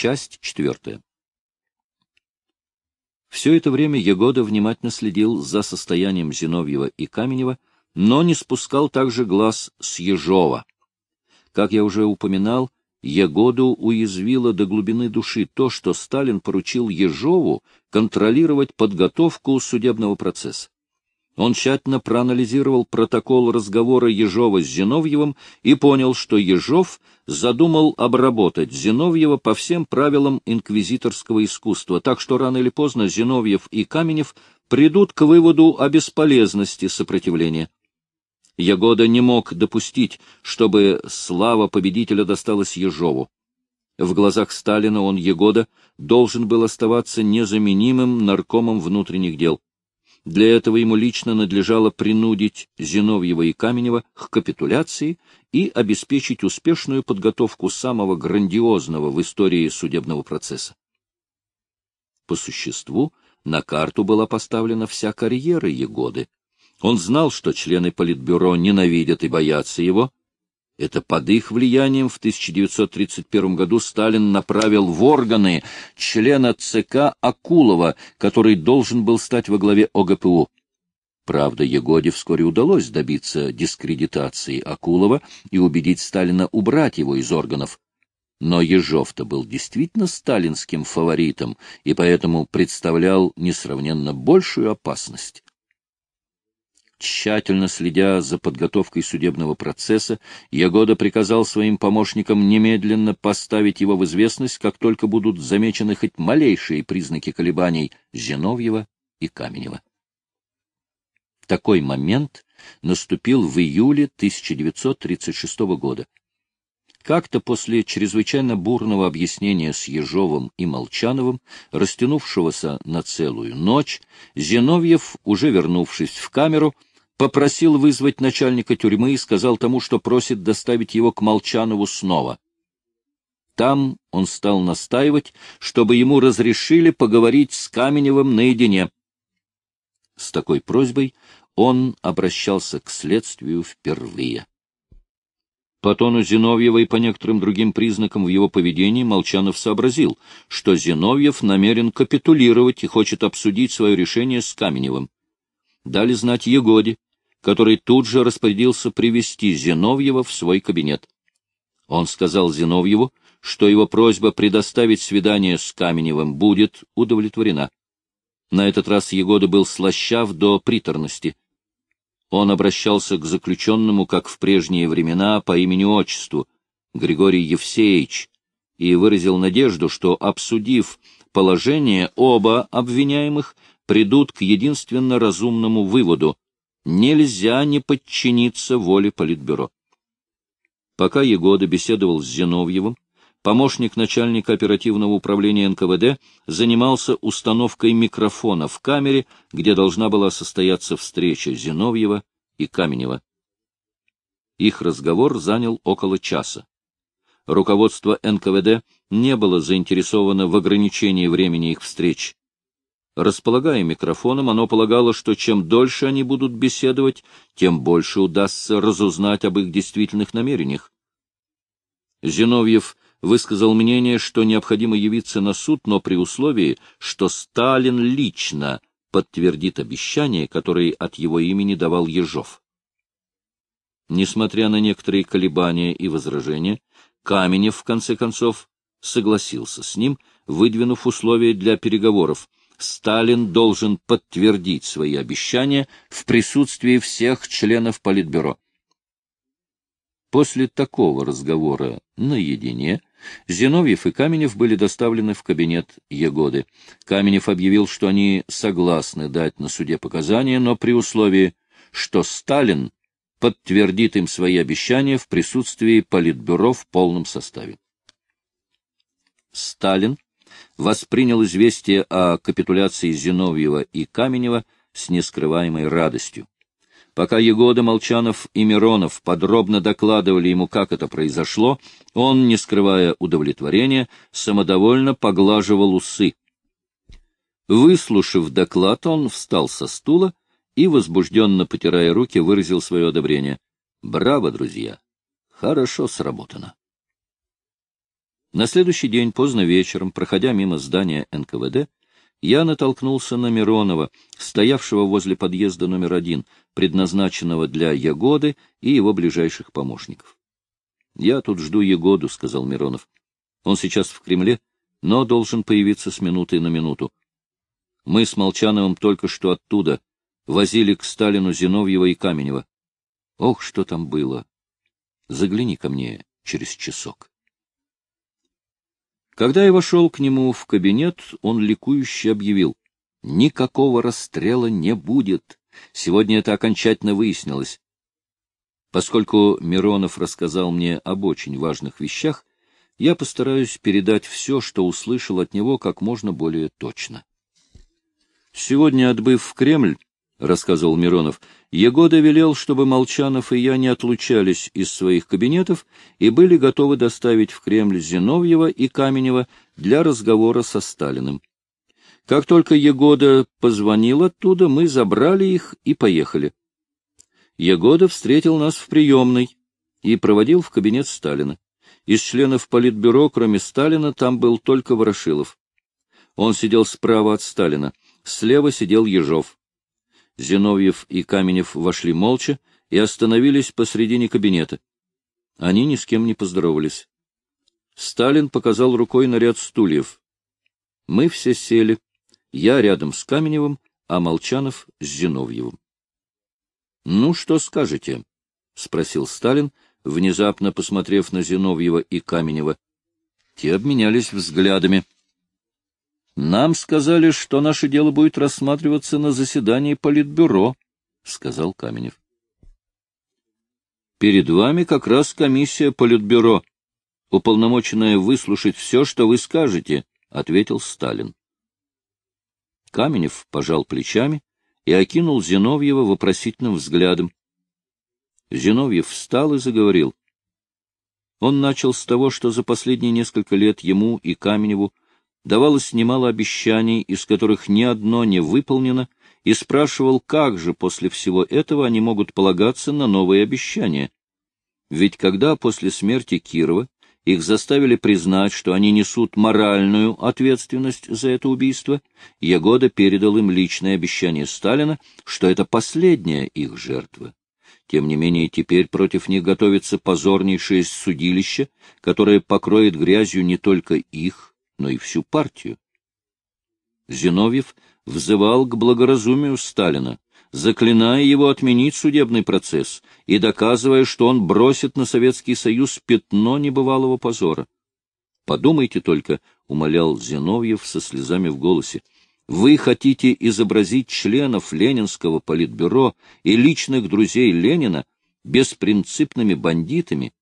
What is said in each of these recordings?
Часть четвертая. Все это время Егода внимательно следил за состоянием Зиновьева и Каменева, но не спускал также глаз с Ежова. Как я уже упоминал, Егоду уязвило до глубины души то, что Сталин поручил Ежову контролировать подготовку судебного процесса. Он тщательно проанализировал протокол разговора Ежова с Зиновьевым и понял, что Ежов задумал обработать Зиновьева по всем правилам инквизиторского искусства, так что рано или поздно Зиновьев и Каменев придут к выводу о бесполезности сопротивления. Ягода не мог допустить, чтобы слава победителя досталась Ежову. В глазах Сталина он, Егода, должен был оставаться незаменимым наркомом внутренних дел. Для этого ему лично надлежало принудить Зиновьева и Каменева к капитуляции и обеспечить успешную подготовку самого грандиозного в истории судебного процесса. По существу, на карту была поставлена вся карьера Егоды. Он знал, что члены Политбюро ненавидят и боятся его, это под их влиянием в 1931 году Сталин направил в органы члена ЦК Акулова, который должен был стать во главе ОГПУ. Правда, Егоде вскоре удалось добиться дискредитации Акулова и убедить Сталина убрать его из органов. Но Ежов-то был действительно сталинским фаворитом и поэтому представлял несравненно большую опасность. Тщательно следя за подготовкой судебного процесса, Ягода приказал своим помощникам немедленно поставить его в известность, как только будут замечены хоть малейшие признаки колебаний Зиновьева и Каменева. Такой момент наступил в июле 1936 года. Как-то после чрезвычайно бурного объяснения с Ежовым и Молчановым, растянувшегося на целую ночь, Зиновьев, уже вернувшись в камеру, попросил вызвать начальника тюрьмы и сказал тому, что просит доставить его к Молчанову снова. Там он стал настаивать, чтобы ему разрешили поговорить с Каменевым наедине. С такой просьбой он обращался к следствию впервые. По тону Зиновьева и по некоторым другим признакам в его поведении Молчанов сообразил, что Зиновьев намерен капитулировать и хочет обсудить свое решение с Каменевым. Дали знать Егоде, который тут же распорядился привести Зиновьева в свой кабинет. Он сказал Зиновьеву, что его просьба предоставить свидание с Каменевым будет удовлетворена. На этот раз Егода был слащав до приторности. Он обращался к заключенному, как в прежние времена, по имени-отчеству, Григорий Евсеевич, и выразил надежду, что, обсудив положение, оба обвиняемых придут к единственно разумному выводу — Нельзя не подчиниться воле Политбюро. Пока Егода беседовал с Зиновьевым, помощник начальника оперативного управления НКВД занимался установкой микрофона в камере, где должна была состояться встреча Зиновьева и Каменева. Их разговор занял около часа. Руководство НКВД не было заинтересовано в ограничении времени их встреч. Располагая микрофоном, оно полагало, что чем дольше они будут беседовать, тем больше удастся разузнать об их действительных намерениях. Зиновьев высказал мнение, что необходимо явиться на суд, но при условии, что Сталин лично подтвердит обещание, которое от его имени давал Ежов. Несмотря на некоторые колебания и возражения, Каменев, в конце концов, согласился с ним, выдвинув условия для переговоров, Сталин должен подтвердить свои обещания в присутствии всех членов Политбюро. После такого разговора наедине Зиновьев и Каменев были доставлены в кабинет Егоды. Каменев объявил, что они согласны дать на суде показания, но при условии, что Сталин подтвердит им свои обещания в присутствии Политбюро в полном составе. Сталин воспринял известие о капитуляции Зиновьева и Каменева с нескрываемой радостью. Пока Егода, Молчанов и Миронов подробно докладывали ему, как это произошло, он, не скрывая удовлетворения, самодовольно поглаживал усы. Выслушав доклад, он встал со стула и, возбужденно потирая руки, выразил свое одобрение. «Браво, друзья! Хорошо сработано!» На следующий день, поздно вечером, проходя мимо здания НКВД, я натолкнулся на Миронова, стоявшего возле подъезда номер один, предназначенного для Ягоды и его ближайших помощников. — Я тут жду Ягоду, — сказал Миронов. — Он сейчас в Кремле, но должен появиться с минуты на минуту. Мы с Молчановым только что оттуда возили к Сталину Зиновьева и Каменева. Ох, что там было! Загляни ко мне через часок. Когда я вошел к нему в кабинет, он ликующе объявил. Никакого расстрела не будет. Сегодня это окончательно выяснилось. Поскольку Миронов рассказал мне об очень важных вещах, я постараюсь передать все, что услышал от него, как можно более точно. Сегодня, отбыв в Кремль, — рассказывал Миронов, — Егода велел, чтобы Молчанов и я не отлучались из своих кабинетов и были готовы доставить в Кремль Зиновьева и Каменева для разговора со Сталиным. Как только Егода позвонил оттуда, мы забрали их и поехали. Егода встретил нас в приемной и проводил в кабинет Сталина. Из членов Политбюро, кроме Сталина, там был только Ворошилов. Он сидел справа от Сталина, слева сидел Ежов. Зиновьев и Каменев вошли молча и остановились посредине кабинета. Они ни с кем не поздоровались. Сталин показал рукой на ряд стульев. Мы все сели. Я рядом с Каменевым, а Молчанов с Зиновьевым. — Ну, что скажете? — спросил Сталин, внезапно посмотрев на Зиновьева и Каменева. Те обменялись взглядами. — нам сказали, что наше дело будет рассматриваться на заседании Политбюро, — сказал Каменев. — Перед вами как раз комиссия Политбюро, уполномоченная выслушать все, что вы скажете, — ответил Сталин. Каменев пожал плечами и окинул Зиновьева вопросительным взглядом. Зиновьев встал и заговорил. Он начал с того, что за последние несколько лет ему и Каменеву давалось немало обещаний, из которых ни одно не выполнено, и спрашивал, как же после всего этого они могут полагаться на новые обещания. Ведь когда после смерти Кирова их заставили признать, что они несут моральную ответственность за это убийство, Ягода передал им личное обещание Сталина, что это последняя их жертва. Тем не менее, теперь против них готовится позорнейшее судилище, которое покроет грязью не только их, но и всю партию. Зиновьев взывал к благоразумию Сталина, заклиная его отменить судебный процесс и доказывая, что он бросит на Советский Союз пятно небывалого позора. «Подумайте только», — умолял Зиновьев со слезами в голосе, — «вы хотите изобразить членов Ленинского политбюро и личных друзей Ленина беспринципными бандитами,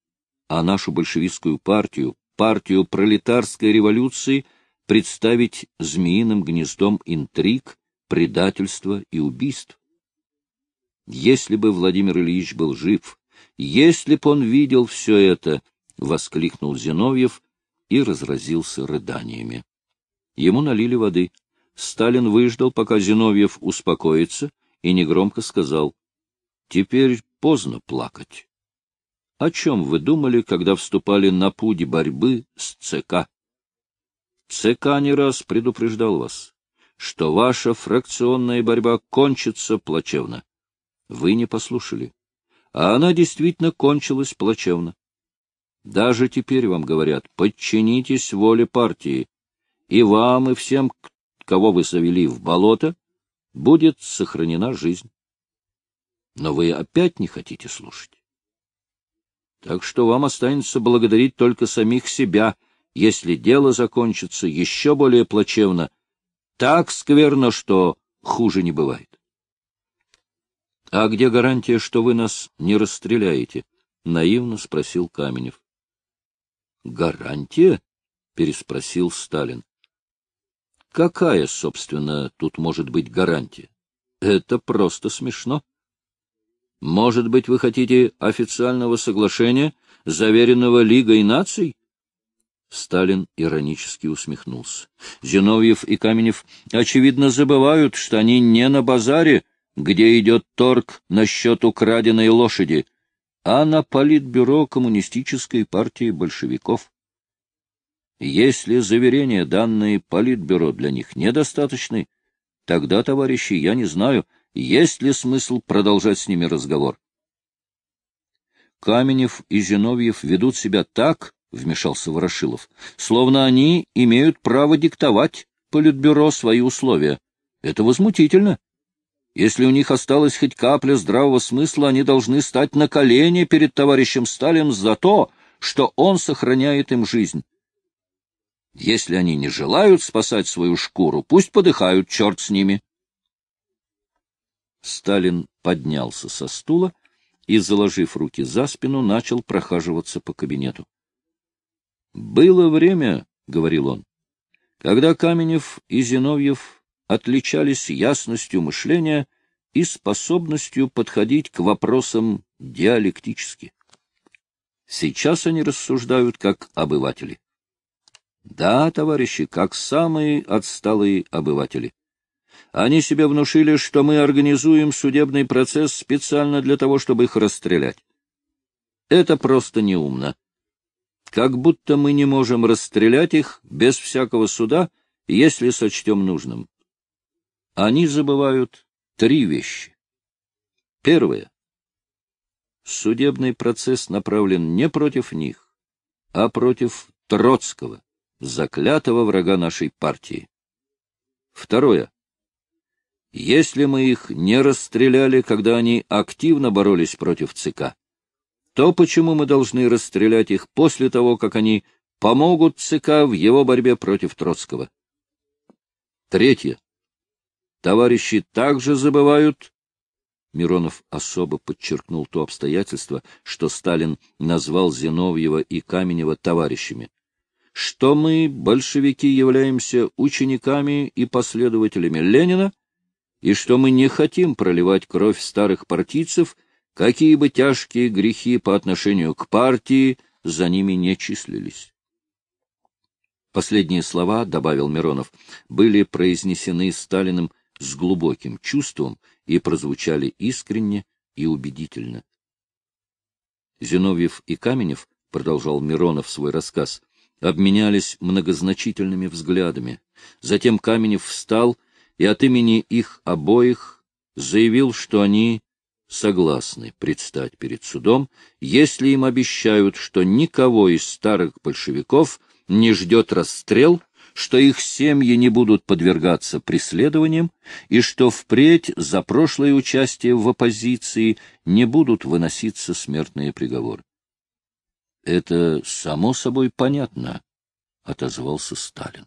а нашу большевистскую партию, партию пролетарской революции представить змеиным гнездом интриг, предательства и убийств. Если бы Владимир Ильич был жив, если б он видел все это, — воскликнул Зиновьев и разразился рыданиями. Ему налили воды. Сталин выждал, пока Зиновьев успокоится, и негромко сказал, — Теперь поздно плакать. О чем вы думали, когда вступали на путь борьбы с ЦК? ЦК не раз предупреждал вас, что ваша фракционная борьба кончится плачевно. Вы не послушали. А она действительно кончилась плачевно. Даже теперь вам говорят, подчинитесь воле партии, и вам, и всем, кого вы завели в болото, будет сохранена жизнь. Но вы опять не хотите слушать. Так что вам останется благодарить только самих себя, если дело закончится еще более плачевно, так скверно, что хуже не бывает. — А где гарантия, что вы нас не расстреляете? — наивно спросил Каменев. — Гарантия? — переспросил Сталин. — Какая, собственно, тут может быть гарантия? Это просто смешно. — может быть, вы хотите официального соглашения, заверенного Лигой наций? Сталин иронически усмехнулся. Зиновьев и Каменев, очевидно, забывают, что они не на базаре, где идет торг насчет украденной лошади, а на политбюро коммунистической партии большевиков. Если заверения, данные Политбюро, для них недостаточны, тогда, товарищи, я не знаю, есть ли смысл продолжать с ними разговор. Каменев и Зиновьев ведут себя так, — вмешался Ворошилов, — словно они имеют право диктовать Политбюро свои условия. Это возмутительно. Если у них осталась хоть капля здравого смысла, они должны стать на колени перед товарищем Сталиным за то, что он сохраняет им жизнь. Если они не желают спасать свою шкуру, пусть подыхают, черт с ними. Сталин поднялся со стула и, заложив руки за спину, начал прохаживаться по кабинету. «Было время, — говорил он, — когда Каменев и Зиновьев отличались ясностью мышления и способностью подходить к вопросам диалектически. Сейчас они рассуждают как обыватели. Да, товарищи, как самые отсталые обыватели. Они себе внушили, что мы организуем судебный процесс специально для того, чтобы их расстрелять. Это просто неумно. Как будто мы не можем расстрелять их без всякого суда, если сочтем нужным. Они забывают три вещи. Первое. Судебный процесс направлен не против них, а против Троцкого, заклятого врага нашей партии. Второе. Если мы их не расстреляли, когда они активно боролись против ЦК, то почему мы должны расстрелять их после того, как они помогут ЦК в его борьбе против Троцкого? Третье. Товарищи также забывают Миронов особо подчеркнул то обстоятельство, что Сталин назвал Зиновьева и Каменева товарищами что мы, большевики, являемся учениками и последователями Ленина, и что мы не хотим проливать кровь старых партийцев, какие бы тяжкие грехи по отношению к партии за ними не числились. Последние слова, — добавил Миронов, — были произнесены Сталиным с глубоким чувством и прозвучали искренне и убедительно. Зиновьев и Каменев, — продолжал Миронов свой рассказ, обменялись многозначительными взглядами. Затем Каменев встал и от имени их обоих заявил, что они согласны предстать перед судом, если им обещают, что никого из старых большевиков не ждет расстрел, что их семьи не будут подвергаться преследованиям и что впредь за прошлое участие в оппозиции не будут выноситься смертные приговоры. Это само собой понятно, — отозвался Сталин.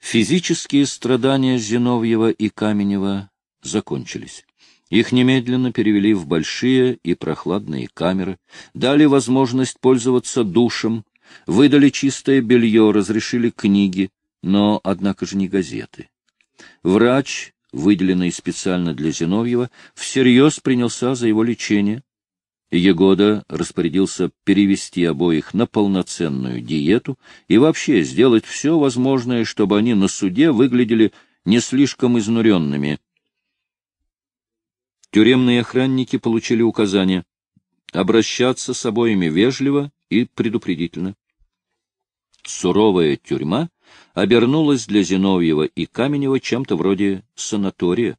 Физические страдания Зиновьева и Каменева закончились. Их немедленно перевели в большие и прохладные камеры, дали возможность пользоваться душем, выдали чистое белье, разрешили книги, но, однако же, не газеты. Врач, выделенный специально для Зиновьева, всерьез принялся за его лечение, Егода распорядился перевести обоих на полноценную диету и вообще сделать все возможное, чтобы они на суде выглядели не слишком изнуренными. Тюремные охранники получили указание обращаться с обоими вежливо и предупредительно. Суровая тюрьма обернулась для Зиновьева и Каменева чем-то вроде санатория.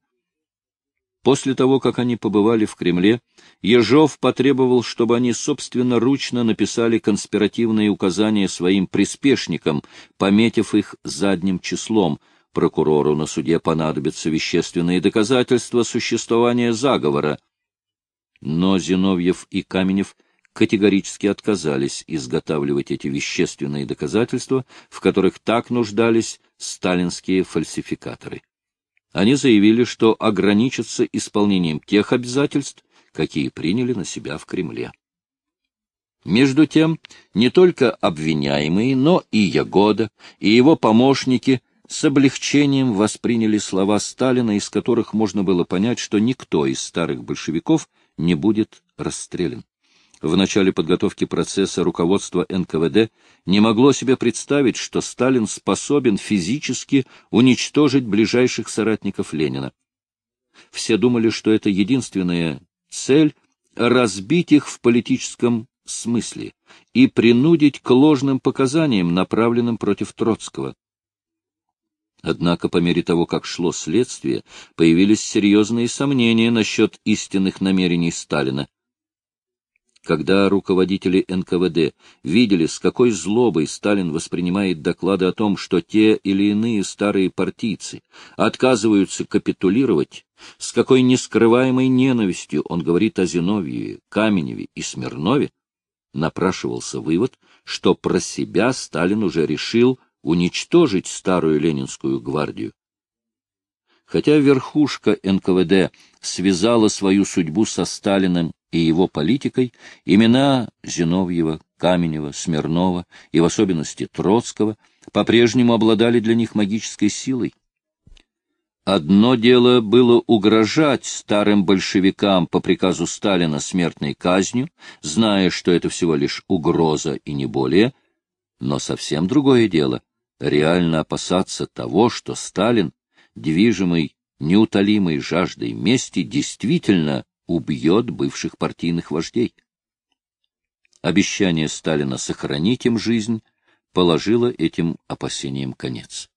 После того, как они побывали в Кремле, Ежов потребовал, чтобы они собственноручно написали конспиративные указания своим приспешникам, пометив их задним числом. Прокурору на суде понадобятся вещественные доказательства существования заговора. Но Зиновьев и Каменев категорически отказались изготавливать эти вещественные доказательства, в которых так нуждались сталинские фальсификаторы. Они заявили, что ограничатся исполнением тех обязательств, какие приняли на себя в Кремле. Между тем, не только обвиняемые, но и Ягода, и его помощники с облегчением восприняли слова Сталина, из которых можно было понять, что никто из старых большевиков не будет расстрелян. В начале подготовки процесса руководство НКВД не могло себе представить, что Сталин способен физически уничтожить ближайших соратников Ленина. Все думали, что это единственная цель — разбить их в политическом смысле и принудить к ложным показаниям, направленным против Троцкого. Однако по мере того, как шло следствие, появились серьезные сомнения насчет истинных намерений Сталина. Когда руководители НКВД видели, с какой злобой Сталин воспринимает доклады о том, что те или иные старые партийцы отказываются капитулировать, с какой нескрываемой ненавистью он говорит о Зиновьеве, Каменеве и Смирнове, напрашивался вывод, что про себя Сталин уже решил уничтожить старую ленинскую гвардию. Хотя верхушка НКВД связала свою судьбу со Сталиным и его политикой, имена Зиновьева, Каменева, Смирнова и в особенности Троцкого по-прежнему обладали для них магической силой. Одно дело было угрожать старым большевикам по приказу Сталина смертной казнью, зная, что это всего лишь угроза и не более, но совсем другое дело — реально опасаться того, что Сталин, движимый неутолимой жаждой мести, действительно убьет бывших партийных вождей. Обещание Сталина сохранить им жизнь положило этим опасениям конец.